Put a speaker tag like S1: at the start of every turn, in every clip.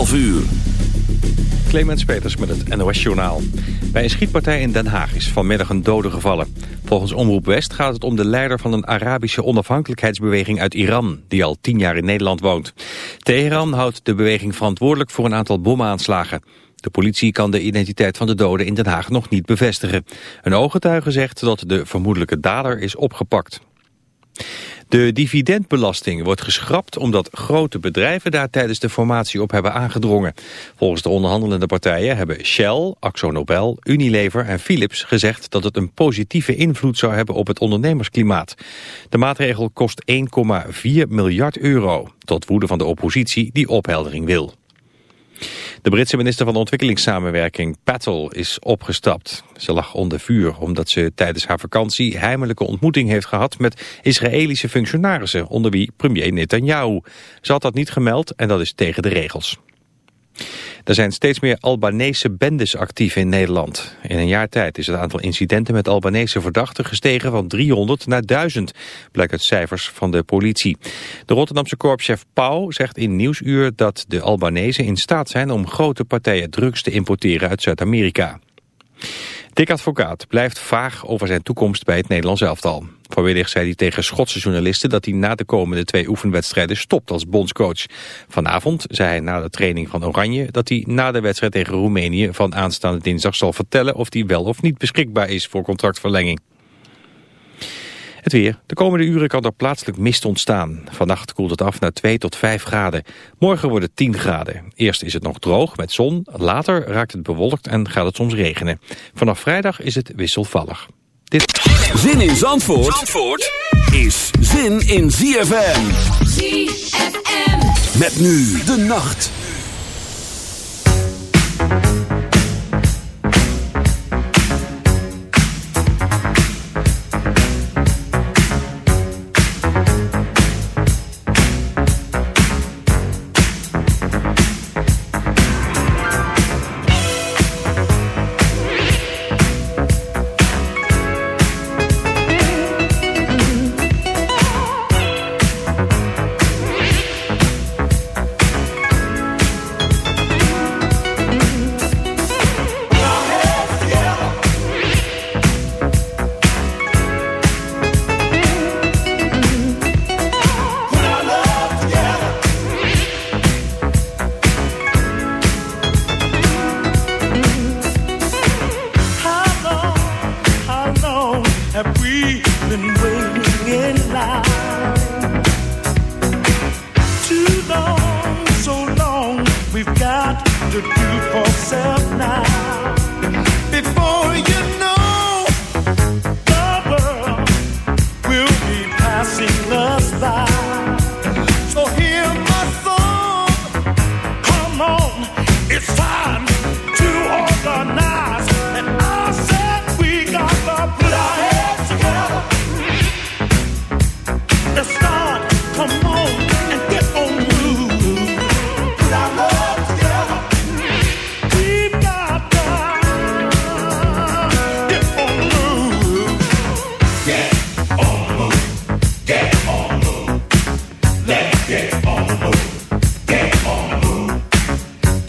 S1: 12 uur.
S2: Clemens Peters met het NOS Journaal. Bij een schietpartij in Den Haag is vanmiddag een dode gevallen. Volgens Omroep West gaat het om de leider van een Arabische onafhankelijkheidsbeweging uit Iran... die al tien jaar in Nederland woont. Teheran houdt de beweging verantwoordelijk voor een aantal bomaanslagen. De politie kan de identiteit van de doden in Den Haag nog niet bevestigen. Een ooggetuige zegt dat de vermoedelijke dader is opgepakt. De dividendbelasting wordt geschrapt omdat grote bedrijven daar tijdens de formatie op hebben aangedrongen. Volgens de onderhandelende partijen hebben Shell, AxoNobel, Unilever en Philips gezegd dat het een positieve invloed zou hebben op het ondernemersklimaat. De maatregel kost 1,4 miljard euro, tot woede van de oppositie die opheldering wil. De Britse minister van Ontwikkelingssamenwerking, Patel, is opgestapt. Ze lag onder vuur omdat ze tijdens haar vakantie heimelijke ontmoeting heeft gehad met Israëlische functionarissen, onder wie premier Netanyahu. Ze had dat niet gemeld en dat is tegen de regels. Er zijn steeds meer Albanese bendes actief in Nederland. In een jaar tijd is het aantal incidenten met Albanese verdachten gestegen van 300 naar 1000, blijkt uit cijfers van de politie. De Rotterdamse korpschef Pauw zegt in Nieuwsuur dat de Albanese in staat zijn om grote partijen drugs te importeren uit Zuid-Amerika. Dick Advocaat blijft vaag over zijn toekomst bij het Nederlands elftal. Vanmiddag zei hij tegen Schotse journalisten dat hij na de komende twee oefenwedstrijden stopt als bondscoach. Vanavond zei hij na de training van Oranje dat hij na de wedstrijd tegen Roemenië van aanstaande dinsdag zal vertellen of hij wel of niet beschikbaar is voor contractverlenging. Het weer. De komende uren kan er plaatselijk mist ontstaan. Vannacht koelt het af naar 2 tot 5 graden. Morgen wordt het 10 graden. Eerst is het nog droog met zon. Later raakt het bewolkt en gaat het soms regenen. Vanaf vrijdag is het wisselvallig.
S1: Dit... Zin in Zandvoort, Zandvoort is zin in ZFM.
S3: ZFM.
S1: Met nu de nacht.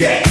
S4: Yeah.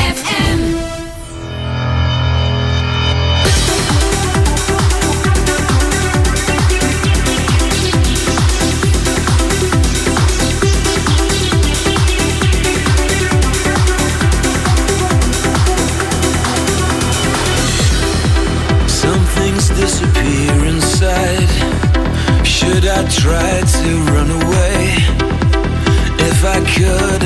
S5: Try to run away? If I could,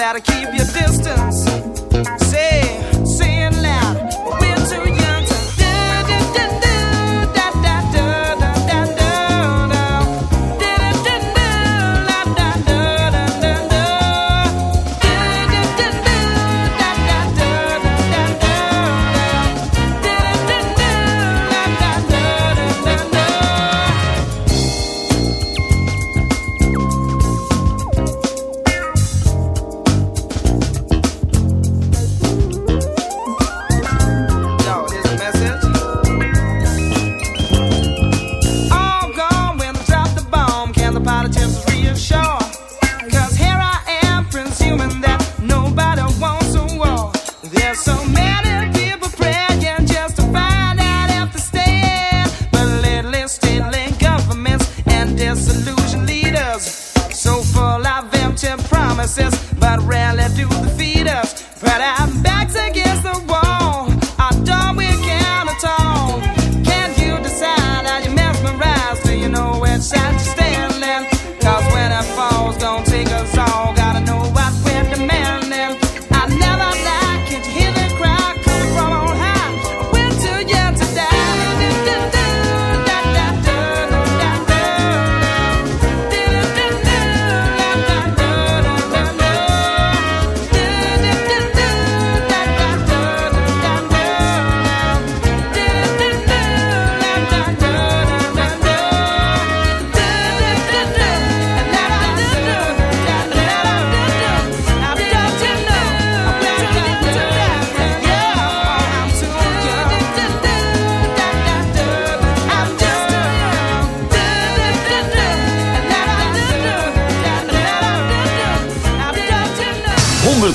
S3: better keep
S6: your distance. Say, say it loud.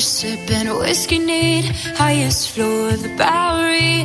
S6: sipping whiskey, need highest floor of the Bowery.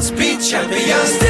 S5: must be champions.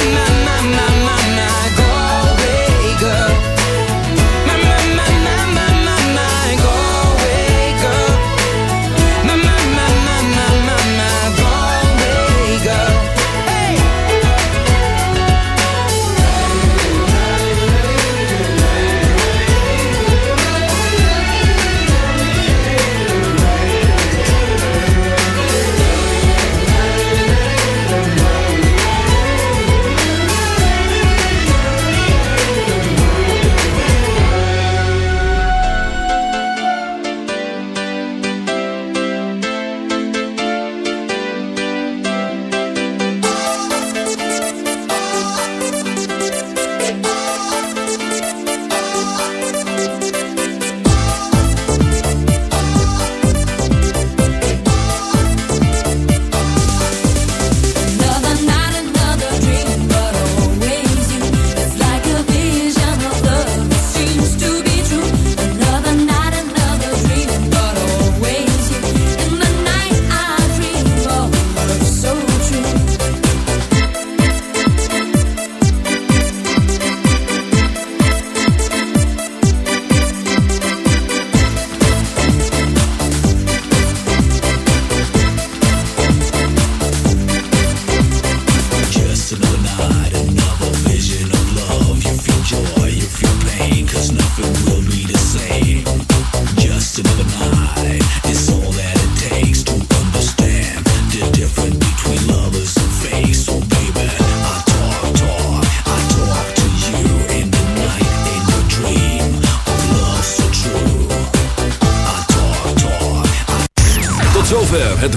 S3: My, my, my,